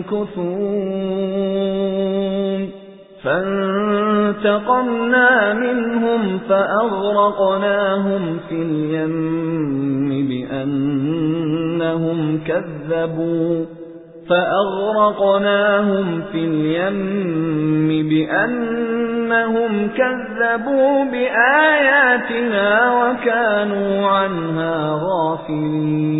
يَنكُثُونَ. فَانتَقَمْنَا مِنْهُمْ فَأَغْرَقْنَاهُمْ فِي الْيَمِّ بِأَنَّهُمْ كَذَّبُوا. فَأَغْرَقْنَاهُمْ فِي الْيَمِّ بِأَنَّهُمْ كَذَّبُوا بِآيَاتِنَا وَكَانُوا عَنْهَا غَافِلِينَ.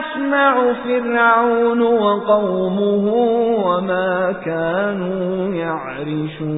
يَصْنَعُ فِرْعَوْنُ وَقَوْمُهُ وَمَا كَانُوا يَعْرِشُونَ.